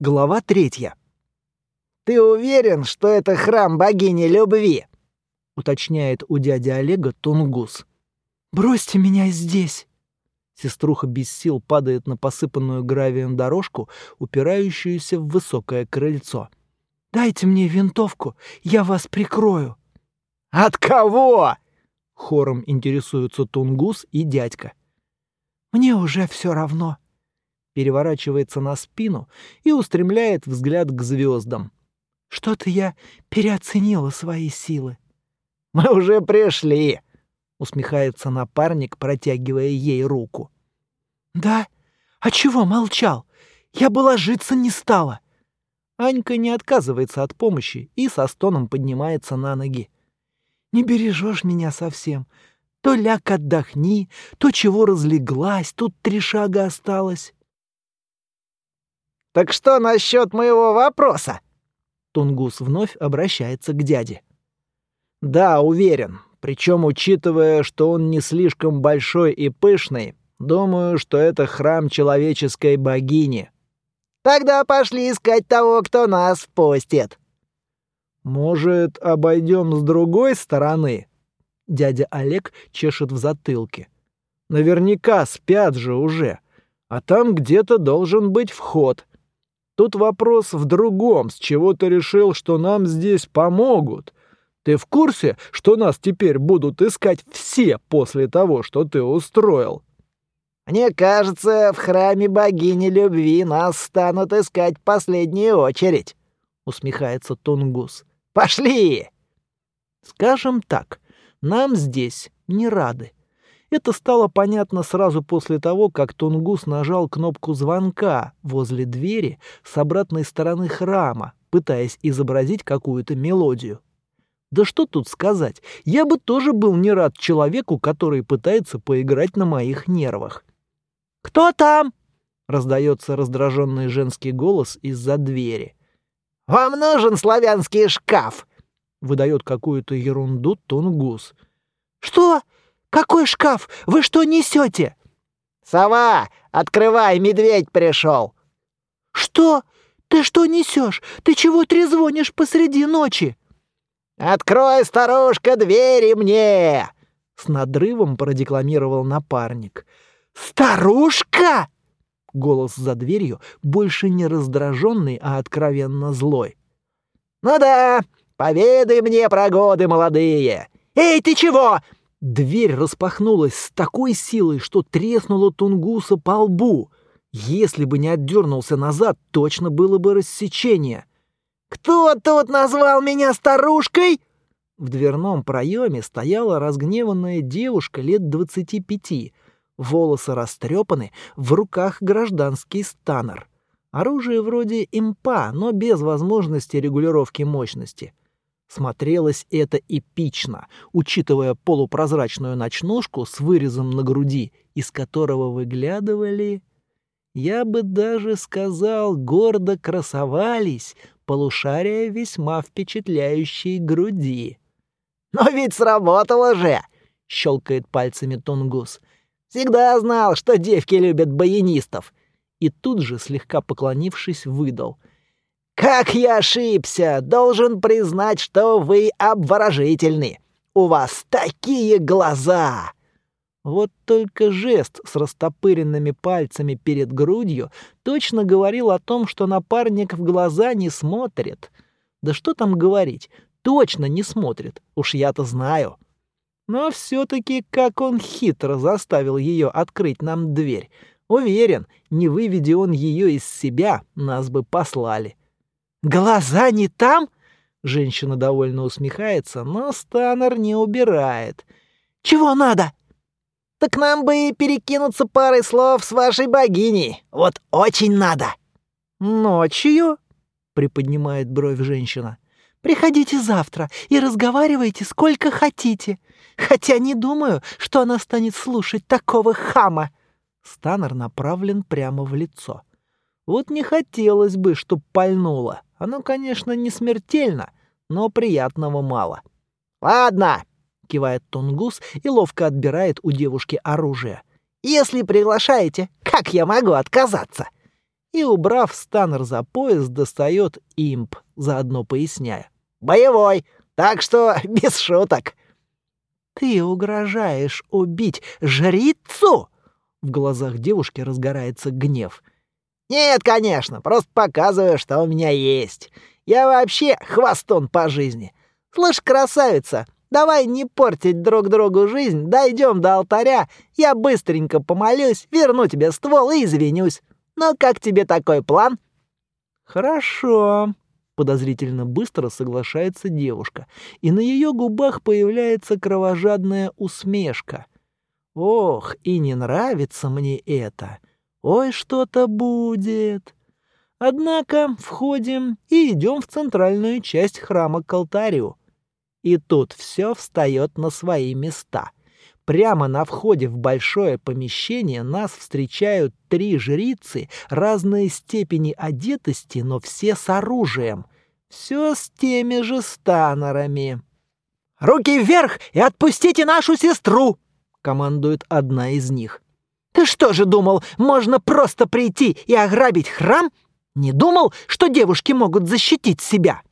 Глава третья. «Ты уверен, что это храм богини любви?» — уточняет у дяди Олега Тунгус. «Бросьте меня здесь!» Сеструха без сил падает на посыпанную гравием дорожку, упирающуюся в высокое крыльцо. «Дайте мне винтовку, я вас прикрою!» «От кого?» — хором интересуются Тунгус и дядька. «Мне уже все равно», переворачивается на спину и устремляет взгляд к звездам. Что-то я переоценила свои силы. Мы уже пришли, усмехается напарник, протягивая ей руку. Да? А чего молчал? Я бы ложиться не стала. Анька не отказывается от помощи и со стоном поднимается на ноги. Не бережешь меня совсем. То ляг отдохни, то чего разлеглась, тут три шага осталось. Так что насчет моего вопроса? Тунгус вновь обращается к дяде. Да, уверен. Причем, учитывая, что он не слишком большой и пышный, думаю, что это храм человеческой богини. Тогда пошли искать того, кто нас впустит. Может, обойдем с другой стороны? Дядя Олег чешет в затылке. Наверняка спят же уже. А там где-то должен быть вход. Тут вопрос в другом, с чего ты решил, что нам здесь помогут. Ты в курсе, что нас теперь будут искать все после того, что ты устроил? Мне кажется, в храме богини любви нас станут искать в последнюю очередь, усмехается Тунгус. Пошли! Скажем так, нам здесь не рады. Это стало понятно сразу после того, как Тунгус нажал кнопку звонка возле двери с обратной стороны храма, пытаясь изобразить какую-то мелодию. Да что тут сказать, я бы тоже был не рад человеку, который пытается поиграть на моих нервах. «Кто там?» — раздается раздраженный женский голос из-за двери. «Вам нужен славянский шкаф!» — выдает какую-то ерунду Тунгус. «Что?» Какой шкаф? Вы что несете? Сова, открывай, медведь пришел. Что? Ты что несешь? Ты чего трезвонишь посреди ночи? Открой, старушка, двери мне! С надрывом продекламировал напарник. Старушка! Голос за дверью больше не раздраженный, а откровенно злой. «Ну да, поведай мне про годы молодые. Эй, ты чего? Дверь распахнулась с такой силой, что треснула Тунгуса по лбу. Если бы не отдернулся назад, точно было бы рассечение. «Кто тут назвал меня старушкой?» В дверном проеме стояла разгневанная девушка лет двадцати пяти. Волосы растрепаны, в руках гражданский станер. Оружие вроде импа, но без возможности регулировки мощности. Смотрелось это эпично, учитывая полупрозрачную ночнушку с вырезом на груди, из которого выглядывали... Я бы даже сказал, гордо красовались полушария весьма впечатляющей груди. «Но ведь сработало же!» — щелкает пальцами Тунгус. «Всегда знал, что девки любят баянистов!» И тут же, слегка поклонившись, выдал — «Как я ошибся! Должен признать, что вы обворожительны! У вас такие глаза!» Вот только жест с растопыренными пальцами перед грудью точно говорил о том, что напарник в глаза не смотрит. Да что там говорить, точно не смотрит, уж я-то знаю. Но все-таки как он хитро заставил ее открыть нам дверь. Уверен, не выведи он ее из себя, нас бы послали. «Глаза не там?» Женщина довольно усмехается, но Станнер не убирает. «Чего надо?» «Так нам бы перекинуться парой слов с вашей богиней. Вот очень надо». «Ночью?» — приподнимает бровь женщина. «Приходите завтра и разговаривайте сколько хотите. Хотя не думаю, что она станет слушать такого хама». Станнер направлен прямо в лицо. Вот не хотелось бы, чтоб пальнуло. Оно, конечно, не смертельно, но приятного мало. «Ладно», — кивает Тунгус и ловко отбирает у девушки оружие. «Если приглашаете, как я могу отказаться? И, убрав станер за пояс, достает имп, заодно поясняя. «Боевой, так что без шуток». «Ты угрожаешь убить жрицу?» В глазах девушки разгорается гнев. «Нет, конечно, просто показываю, что у меня есть. Я вообще хвостон по жизни. Слышь, красавица, давай не портить друг другу жизнь, дойдем до алтаря, я быстренько помолюсь, верну тебе ствол и извинюсь. Ну, как тебе такой план?» «Хорошо», — подозрительно быстро соглашается девушка, и на ее губах появляется кровожадная усмешка. «Ох, и не нравится мне это. Ой, что-то будет». Однако входим и идем в центральную часть храма к алтарю. И тут все встает на свои места. Прямо на входе в большое помещение нас встречают три жрицы разной степени одетости, но все с оружием. Все с теми же станерами. «Руки вверх и отпустите нашу сестру!» — командует одна из них. «Ты что же думал, можно просто прийти и ограбить храм? Не думал, что девушки могут защитить себя?»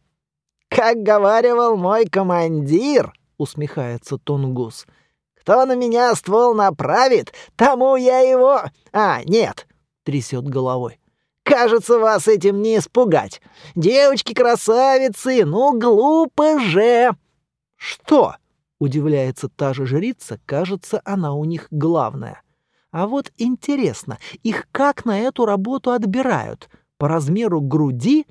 «Как говаривал мой командир», — усмехается Тунгус, — кто на меня ствол направит, тому я его... А, нет, трясет головой. Кажется, вас этим не испугать. Девочки-красавицы, ну глупо же. Что? Удивляется та же жрица, кажется, она у них главная. А вот интересно, их как на эту работу отбирают? По размеру груди?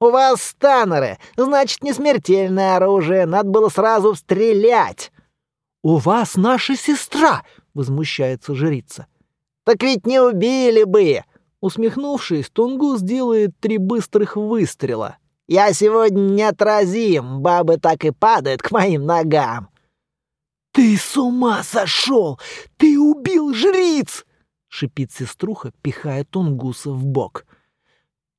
У вас станеры, значит, не смертельное оружие, надо было сразу стрелять. «У вас наша сестра!» — возмущается жрица. «Так ведь не убили бы!» Усмехнувшись, Тунгус делает три быстрых выстрела. «Я сегодня неотразим, бабы так и падают к моим ногам!» «Ты с ума сошел! Ты убил жриц!» — шипит сеструха, пихая Тунгуса в бок.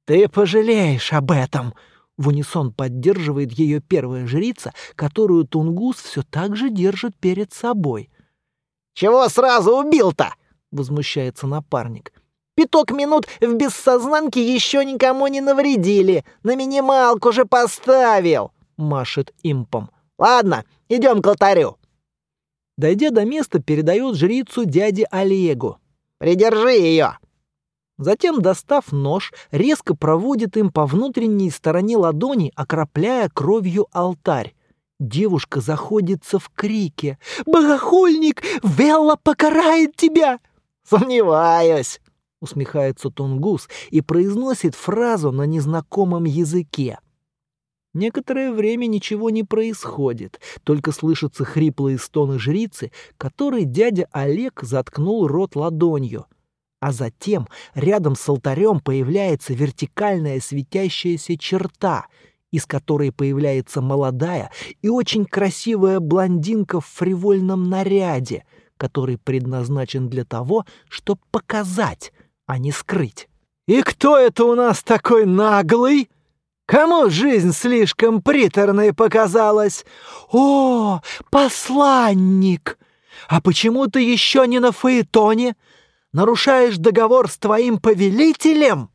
«Ты пожалеешь об этом!» В унисон поддерживает ее первая жрица, которую Тунгус все так же держит перед собой. «Чего сразу убил-то?» — возмущается напарник. «Пяток минут в бессознанке еще никому не навредили. На минималку же поставил!» — машет импом. «Ладно, идем к алтарю». Дойдя до места, передает жрицу дяде Олегу. «Придержи ее!» Затем, достав нож, резко проводит им по внутренней стороне ладони, окропляя кровью алтарь. Девушка заходится в крике. «Богохульник! Велла покарает тебя!» «Сомневаюсь!» — усмехается Тунгус и произносит фразу на незнакомом языке. Некоторое время ничего не происходит, только слышатся хриплые стоны жрицы, которой дядя Олег заткнул рот ладонью — а затем рядом с алтарем появляется вертикальная светящаяся черта, из которой появляется молодая и очень красивая блондинка в фривольном наряде, который предназначен для того, чтобы показать, а не скрыть. «И кто это у нас такой наглый?» Кому жизнь слишком приторной показалась? О, посланник! А почему ты еще не на фаэтоне? нарушаешь договор с твоим повелителем?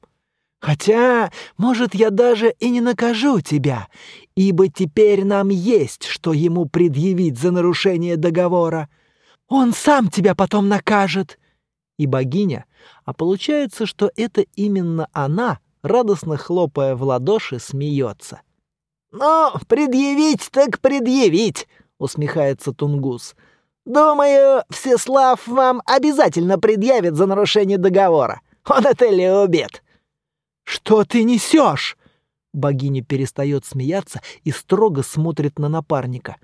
Хотя, может, я даже и не накажу тебя, ибо теперь нам есть, что ему предъявить за нарушение договора. Он сам тебя потом накажет. И богиня, а получается, что это именно она, радостно хлопая в ладоши, смеется. «Ну, предъявить так предъявить!» — усмехается Тунгус. Думаю, Всеслав вам обязательно предъявит за нарушение договора. Он это любит. Что ты несешь? Богиня перестает смеяться и строго смотрит на напарника.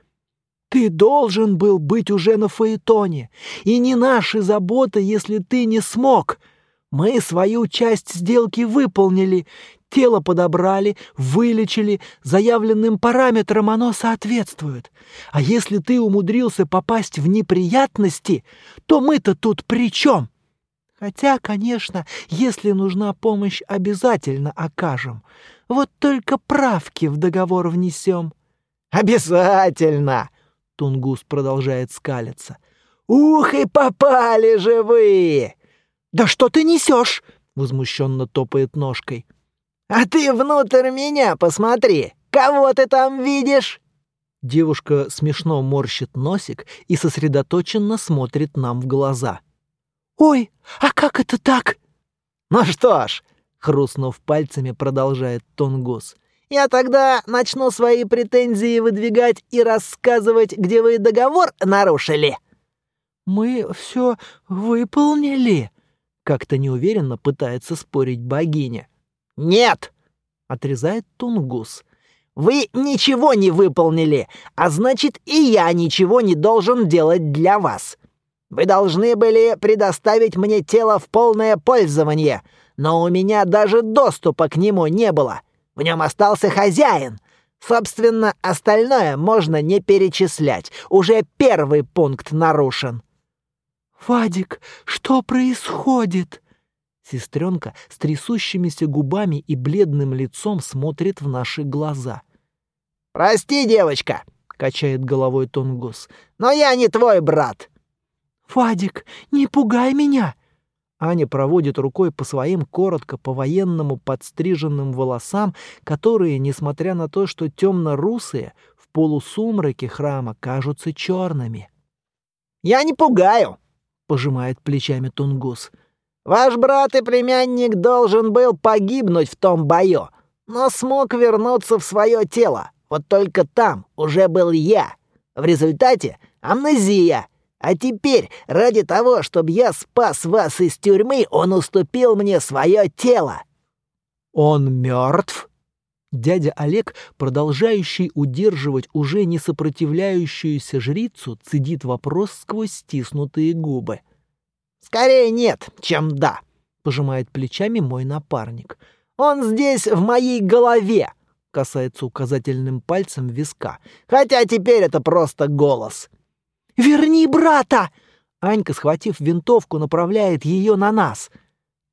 Ты должен был быть уже на Фаэтоне, и не наши заботы, если ты не смог. Мы свою часть сделки выполнили, Тело подобрали, вылечили, заявленным параметрам оно соответствует. А если ты умудрился попасть в неприятности, то мы-то тут при чем? Хотя, конечно, если нужна помощь, обязательно окажем. Вот только правки в договор внесем. «Обязательно!» — Тунгус продолжает скалиться. «Ух, и попали же вы!» «Да что ты несешь?» возмущенно топает ножкой. «А ты внутрь меня посмотри! Кого ты там видишь?» Девушка смешно морщит носик и сосредоточенно смотрит нам в глаза. «Ой, а как это так?» «Ну что ж», — хрустнув пальцами, продолжает Тонгус. «Я тогда начну свои претензии выдвигать и рассказывать, где вы договор нарушили». «Мы все выполнили», — как-то неуверенно пытается спорить богиня. «Нет!» — отрезает Тунгус. «Вы ничего не выполнили, а значит, и я ничего не должен делать для вас. Вы должны были предоставить мне тело в полное пользование, но у меня даже доступа к нему не было. В нем остался хозяин. Собственно, остальное можно не перечислять. Уже первый пункт нарушен». «Вадик, что происходит?» Сестренка с трясущимися губами и бледным лицом смотрит в наши глаза. «Прости, девочка», — качает головой Тунгус, — «но я не твой брат». «Вадик, не пугай меня!» Аня проводит рукой по своим коротко по-военному подстриженным волосам, которые, несмотря на то, что темно-русые, в полусумраке храма кажутся черными. «Я не пугаю!» — пожимает плечами Тунгус. Ваш брат и племянник должен был погибнуть в том бою, но смог вернуться в свое тело. Вот только там уже был я. В результате амнезия. А теперь, ради того, чтобы я спас вас из тюрьмы, он уступил мне свое тело». «Он мертв?» Дядя Олег, продолжающий удерживать уже не сопротивляющуюся жрицу, цедит вопрос сквозь стиснутые губы. «Скорее нет, чем да», — пожимает плечами мой напарник. «Он здесь, в моей голове», — касается указательным пальцем виска. «Хотя теперь это просто голос». «Верни брата!» Анька, схватив винтовку, направляет ее на нас.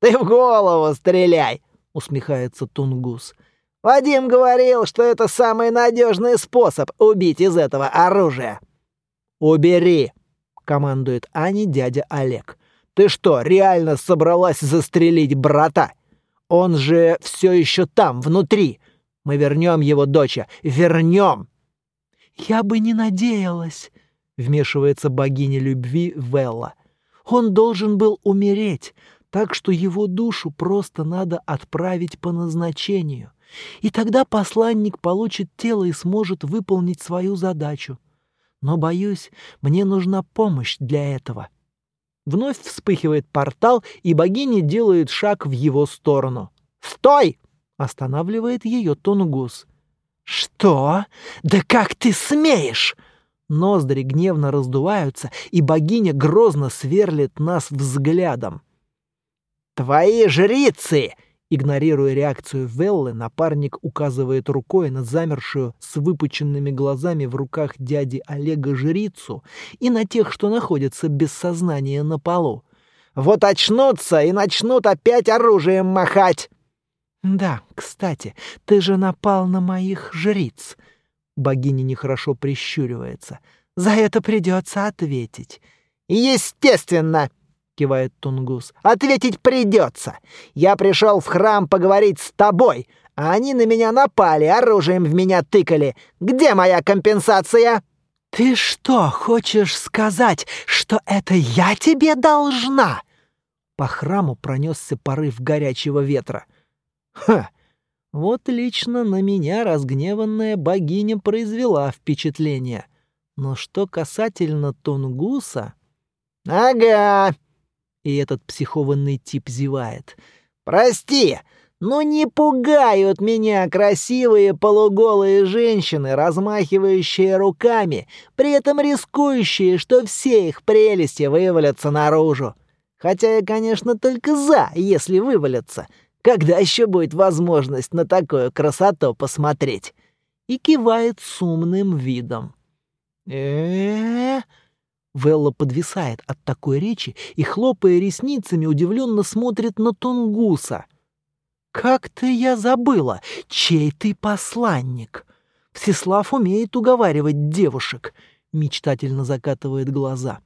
«Ты в голову стреляй!» — усмехается Тунгус. «Вадим говорил, что это самый надежный способ убить из этого оружия». «Убери!» — командует Ане дядя Олег. Ты что, реально собралась застрелить брата? Он же все еще там, внутри. Мы вернем его, доча, вернем. Я бы не надеялась, вмешивается богиня любви Велла. Он должен был умереть, так что его душу просто надо отправить по назначению. И тогда посланник получит тело и сможет выполнить свою задачу. Но, боюсь, мне нужна помощь для этого. Вновь вспыхивает портал, и богиня делает шаг в его сторону. «Стой!» — останавливает ее Тунгус. «Что? Да как ты смеешь?» Ноздри гневно раздуваются, и богиня грозно сверлит нас взглядом. «Твои жрицы!» Игнорируя реакцию Веллы, напарник указывает рукой на замершую с выпученными глазами в руках дяди Олега жрицу и на тех, что находятся без сознания на полу. «Вот очнутся и начнут опять оружием махать!» «Да, кстати, ты же напал на моих жриц!» Богиня нехорошо прищуривается. «За это придется ответить». «Естественно!» Кивает Тунгус. «Ответить придется. Я пришел в храм поговорить с тобой, а они на меня напали, оружием в меня тыкали. Где моя компенсация?» «Ты что, хочешь сказать, что это я тебе должна?» По храму пронесся порыв горячего ветра. «Ха! Вот лично на меня разгневанная богиня произвела впечатление. Но что касательно Тунгуса...» «Ага!» И этот психованный тип зевает. «Прости, но не пугают меня красивые полуголые женщины, размахивающие руками, при этом рискующие, что все их прелести вывалятся наружу. Хотя я, конечно, только за, если вывалятся. Когда еще будет возможность на такую красоту посмотреть?» И кивает с умным видом. э Велла подвисает от такой речи и, хлопая ресницами, удивленно смотрит на Тунгуса. «Как ты я забыла, чей ты посланник? Всеслав умеет уговаривать девушек», — мечтательно закатывает глаза.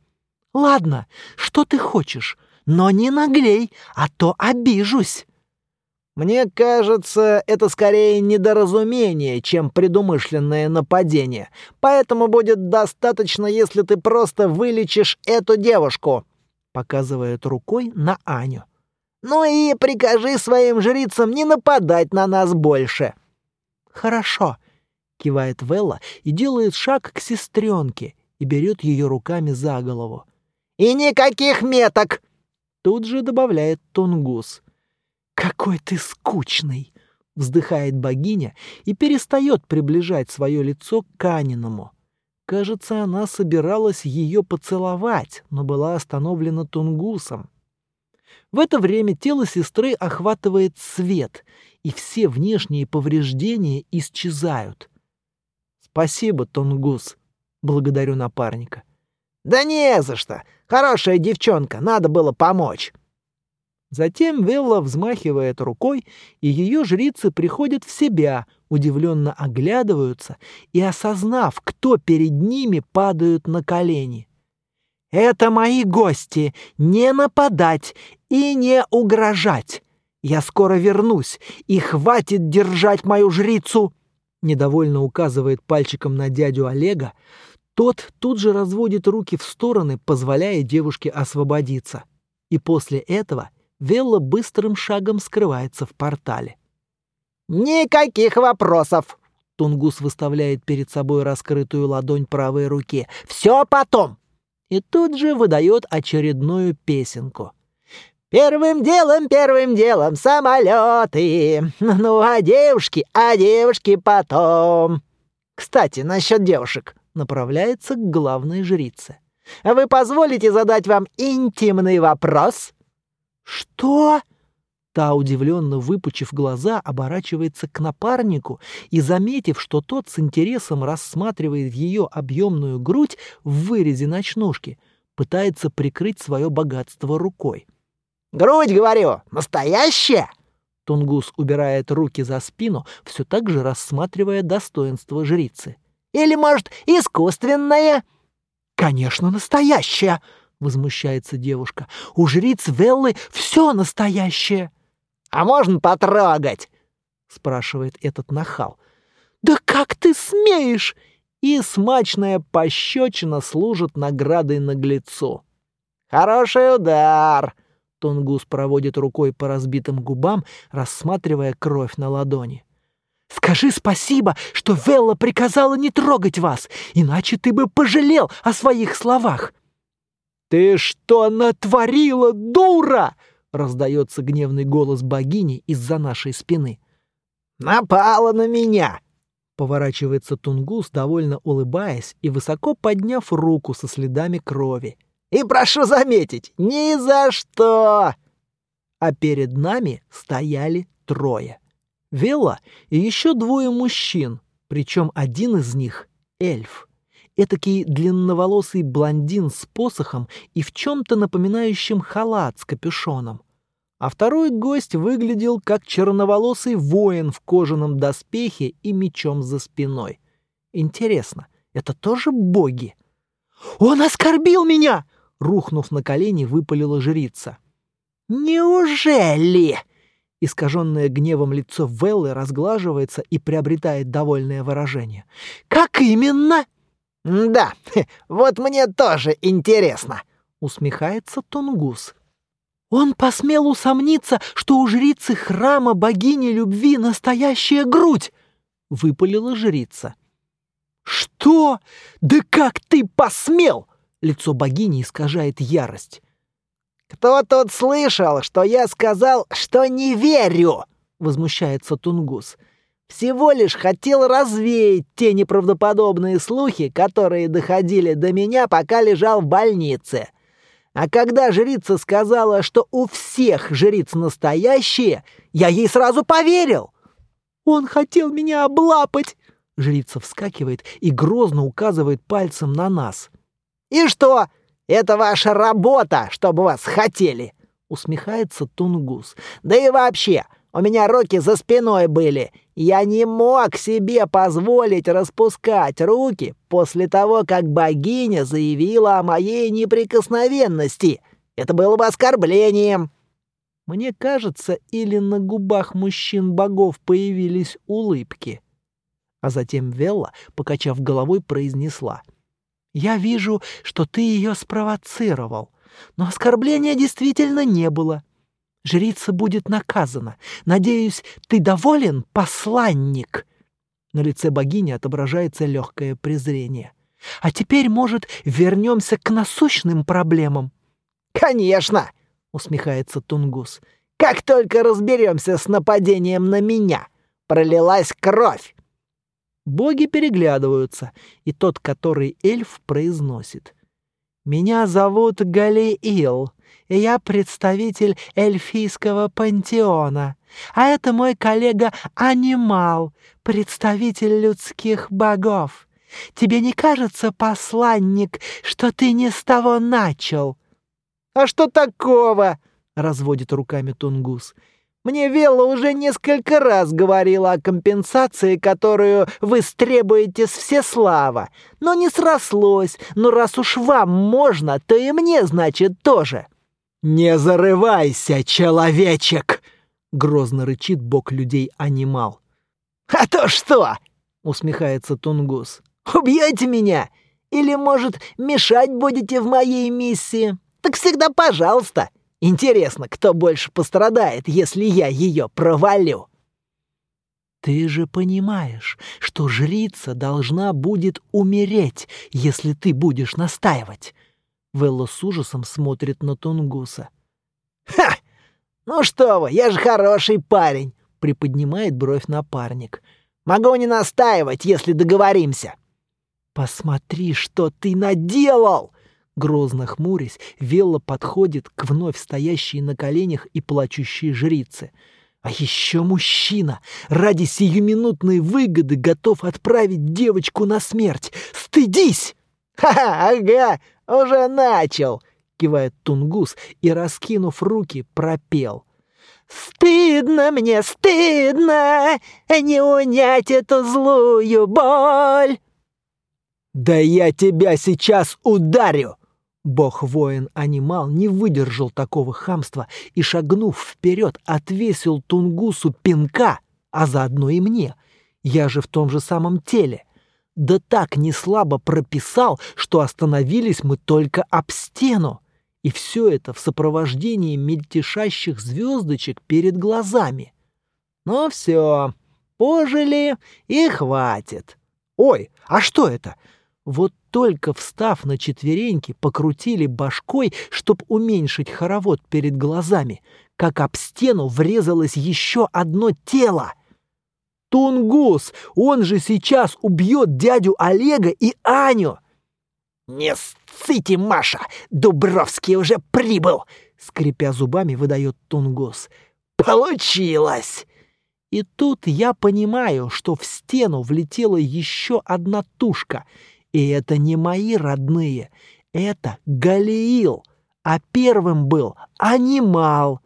«Ладно, что ты хочешь? но не наглей, а то обижусь». Мне кажется, это скорее недоразумение, чем предумышленное нападение. Поэтому будет достаточно, если ты просто вылечишь эту девушку», — показывает рукой на Аню. «Ну и прикажи своим жрицам не нападать на нас больше». «Хорошо», — кивает Велла и делает шаг к сестренке и берет ее руками за голову. «И никаких меток!» — тут же добавляет Тунгус. «Какой ты скучный!» — вздыхает богиня и перестает приближать свое лицо к Каниному. Кажется, она собиралась ее поцеловать, но была остановлена Тунгусом. В это время тело сестры охватывает свет, и все внешние повреждения исчезают. «Спасибо, Тунгус», — благодарю напарника. «Да не за что! Хорошая девчонка, надо было помочь!» Затем Велла взмахивает рукой, и ее жрицы приходят в себя, удивленно оглядываются и, осознав, кто перед ними, падают на колени. «Это мои гости! Не нападать и не угрожать! Я скоро вернусь, и хватит держать мою жрицу!» Недовольно указывает пальчиком на дядю Олега. Тот тут же разводит руки в стороны, позволяя девушке освободиться. И после этого Велла быстрым шагом скрывается в портале. «Никаких вопросов!» Тунгус выставляет перед собой раскрытую ладонь правой руки. «Все потом!» И тут же выдает очередную песенку. «Первым делом, первым делом самолеты. Ну, а девушки, а девушки потом...» «Кстати, насчет девушек», — направляется к главной жрице. «Вы позволите задать вам интимный вопрос?» «Что?» Та, удивленно выпучив глаза, оборачивается к напарнику и, заметив, что тот с интересом рассматривает ее объемную грудь в вырезе ночнушки, пытается прикрыть свое богатство рукой. «Грудь, говорю, настоящая?» Тунгус убирает руки за спину, все так же рассматривая достоинство жрицы. «Или, может, искусственная?» «Конечно, настоящая!» Возмущается девушка. «У жриц Веллы все настоящее!» «А можно потрогать?» — спрашивает этот нахал. «Да как ты смеешь?» И смачная пощечина служит наградой наглецу. «Хороший удар!» Тунгус проводит рукой по разбитым губам, рассматривая кровь на ладони. «Скажи спасибо, что Велла приказала не трогать вас, иначе ты бы пожалел о своих словах!» «Ты что натворила, дура?» — раздается гневный голос богини из-за нашей спины. «Напала на меня!» Поворачивается Тунгус, довольно улыбаясь и высоко подняв руку со следами крови. «И прошу заметить, ни за что!» А перед нами стояли трое. Вела и еще двое мужчин, причем один из них — эльф этакий длинноволосый блондин с посохом и в чем-то напоминающем халат с капюшоном. А второй гость выглядел как черноволосый воин в кожаном доспехе и мечом за спиной. Интересно, это тоже боги? «Он оскорбил меня!» — рухнув на колени, выпалила жрица. «Неужели?» Искаженное гневом лицо Веллы разглаживается и приобретает довольное выражение. «Как именно?» «Да, вот мне тоже интересно», — усмехается Тунгус. «Он посмел усомниться, что у жрицы храма богини любви настоящая грудь!» — выпалила жрица. «Что? Да как ты посмел?» — лицо богини искажает ярость. «Кто тут слышал, что я сказал, что не верю?» — возмущается Тунгус. Всего лишь хотел развеять те неправдоподобные слухи, которые доходили до меня, пока лежал в больнице. А когда жрица сказала, что у всех жриц настоящие, я ей сразу поверил. «Он хотел меня облапать!» Жрица вскакивает и грозно указывает пальцем на нас. «И что? Это ваша работа, чтобы вас хотели!» Усмехается Тунгус. «Да и вообще, у меня руки за спиной были. Я не мог себе позволить распускать руки после того, как богиня заявила о моей неприкосновенности. Это было бы оскорблением. Мне кажется, или на губах мужчин-богов появились улыбки. А затем Велла, покачав головой, произнесла. «Я вижу, что ты ее спровоцировал, но оскорбления действительно не было. Жрица будет наказана. Надеюсь, ты доволен, посланник?» На лице богини отображается легкое презрение. «А теперь, может, вернемся к насущным проблемам?» «Конечно!» — усмехается Тунгус. «Как только разберемся с нападением на меня, пролилась кровь!» Боги переглядываются, и тот, который эльф, произносит. «Меня зовут Галиил, и я представитель эльфийского пантеона. А это мой коллега Анимал, представитель людских богов. Тебе не кажется, посланник, что ты не с того начал?» «А что такого?» — разводит руками Тунгус. «Мне Велла уже несколько раз говорила о компенсации, которую вы требуете с Всеслава. Но не срослось. Но раз уж вам можно, то и мне, значит, тоже». «Не зарывайся, человечек!» — грозно рычит бог людей анимал. «А то что?» — усмехается Тунгус. «Убьете меня? Или, может, мешать будете в моей миссии? Так всегда пожалуйста. Интересно, кто больше пострадает, если я ее провалю?» «Ты же понимаешь, что жрица должна будет умереть, если ты будешь настаивать. Велла с ужасом смотрит на Тунгуса. «Ха! Ну что вы, я же хороший парень!» — приподнимает бровь напарник. «Могу не настаивать, если договоримся!» «Посмотри, что ты наделал!» Грозно хмурясь, Велла подходит к вновь стоящей на коленях и плачущей жрице. А еще мужчина ради сиюминутной выгоды готов отправить девочку на смерть. Стыдись! «Ха-ха, ага, уже начал!» — кивает Тунгус и, раскинув руки, пропел. «Стыдно мне, стыдно не унять эту злую боль!» «Да я тебя сейчас ударю!» Бог-воин-анимал не выдержал такого хамства и, шагнув вперед, отвесил Тунгусу пинка, а заодно и мне. Я же в том же самом теле да так неслабо прописал, что остановились мы только об стену. И все это в сопровождении мельтешащих звездочек перед глазами. Ну все, пожили и хватит. Ой, а что это? Вот только встав на четвереньки, покрутили башкой, чтоб уменьшить хоровод перед глазами, как об стену врезалось еще одно тело — Тунгус, он же сейчас убьет дядю Олега и Аню. Не сците, Маша, Дубровский уже прибыл, скрипя зубами, выдает Тунгус. Получилось! И тут я понимаю, что в стену влетела еще одна тушка. И это не мои родные, это Галиил, а первым был Анимал.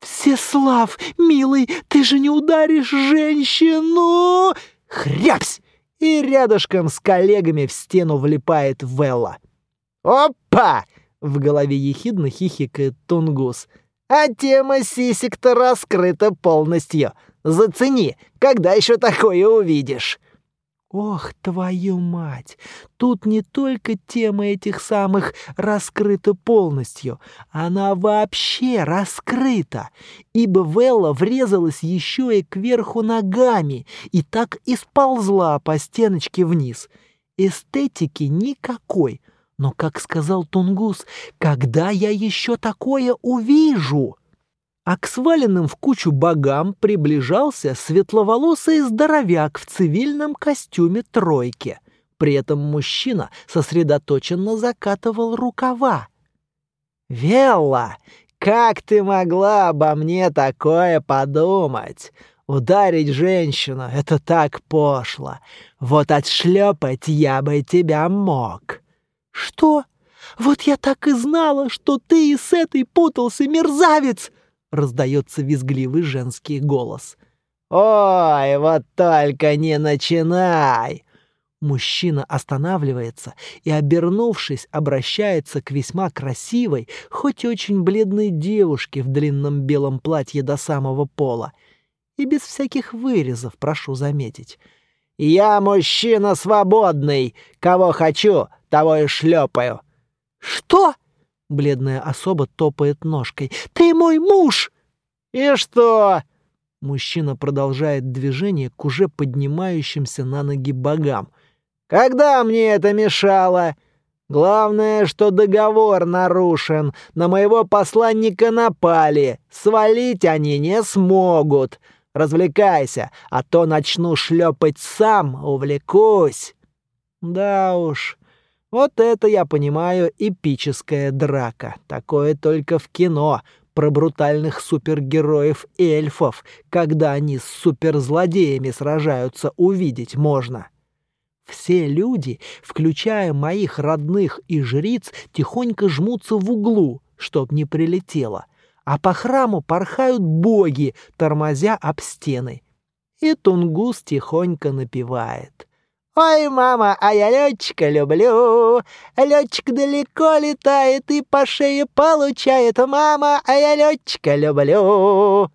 «Всеслав, милый, ты же не ударишь женщину!» Хряпсь! И рядышком с коллегами в стену влипает Велла. «Опа!» — в голове ехидно хихикает Тунгус. «А тема сисек-то раскрыта полностью. Зацени, когда еще такое увидишь?» Ох, твою мать! Тут не только тема этих самых раскрыта полностью, она вообще раскрыта, ибо Велла врезалась еще и кверху ногами и так и сползла по стеночке вниз. Эстетики никакой, но, как сказал Тунгус, когда я еще такое увижу? А к сваленным в кучу богам приближался светловолосый здоровяк в цивильном костюме тройки. При этом мужчина сосредоточенно закатывал рукава. «Велла, как ты могла обо мне такое подумать? Ударить женщину — это так пошло. Вот отшлепать я бы тебя мог». «Что? Вот я так и знала, что ты и с этой путался, мерзавец!» Раздается визгливый женский голос. «Ой, вот только не начинай!» Мужчина останавливается и, обернувшись, обращается к весьма красивой, хоть и очень бледной девушке в длинном белом платье до самого пола. И без всяких вырезов, прошу заметить. «Я мужчина свободный. Кого хочу, того и шлепаю». «Что?» — бледная особа топает ножкой. «Ты мой муж!» «И что?» Мужчина продолжает движение к уже поднимающимся на ноги богам — когда мне это мешало? Главное, что договор нарушен. На моего посланника напали. Свалить они не смогут. Развлекайся, а то начну шлепать сам, увлекусь. Да уж, вот это я понимаю эпическая драка. Такое только в кино про брутальных супергероев-эльфов, когда они с суперзлодеями сражаются, увидеть можно. Все люди, включая моих родных и жриц, тихонько жмутся в углу, чтоб не прилетело, а по храму порхают боги, тормозя об стены. И Тунгус тихонько напевает. «Ой, мама, а я летчика люблю. Летчик далеко летает и по шее получает. Мама, а я летчика люблю».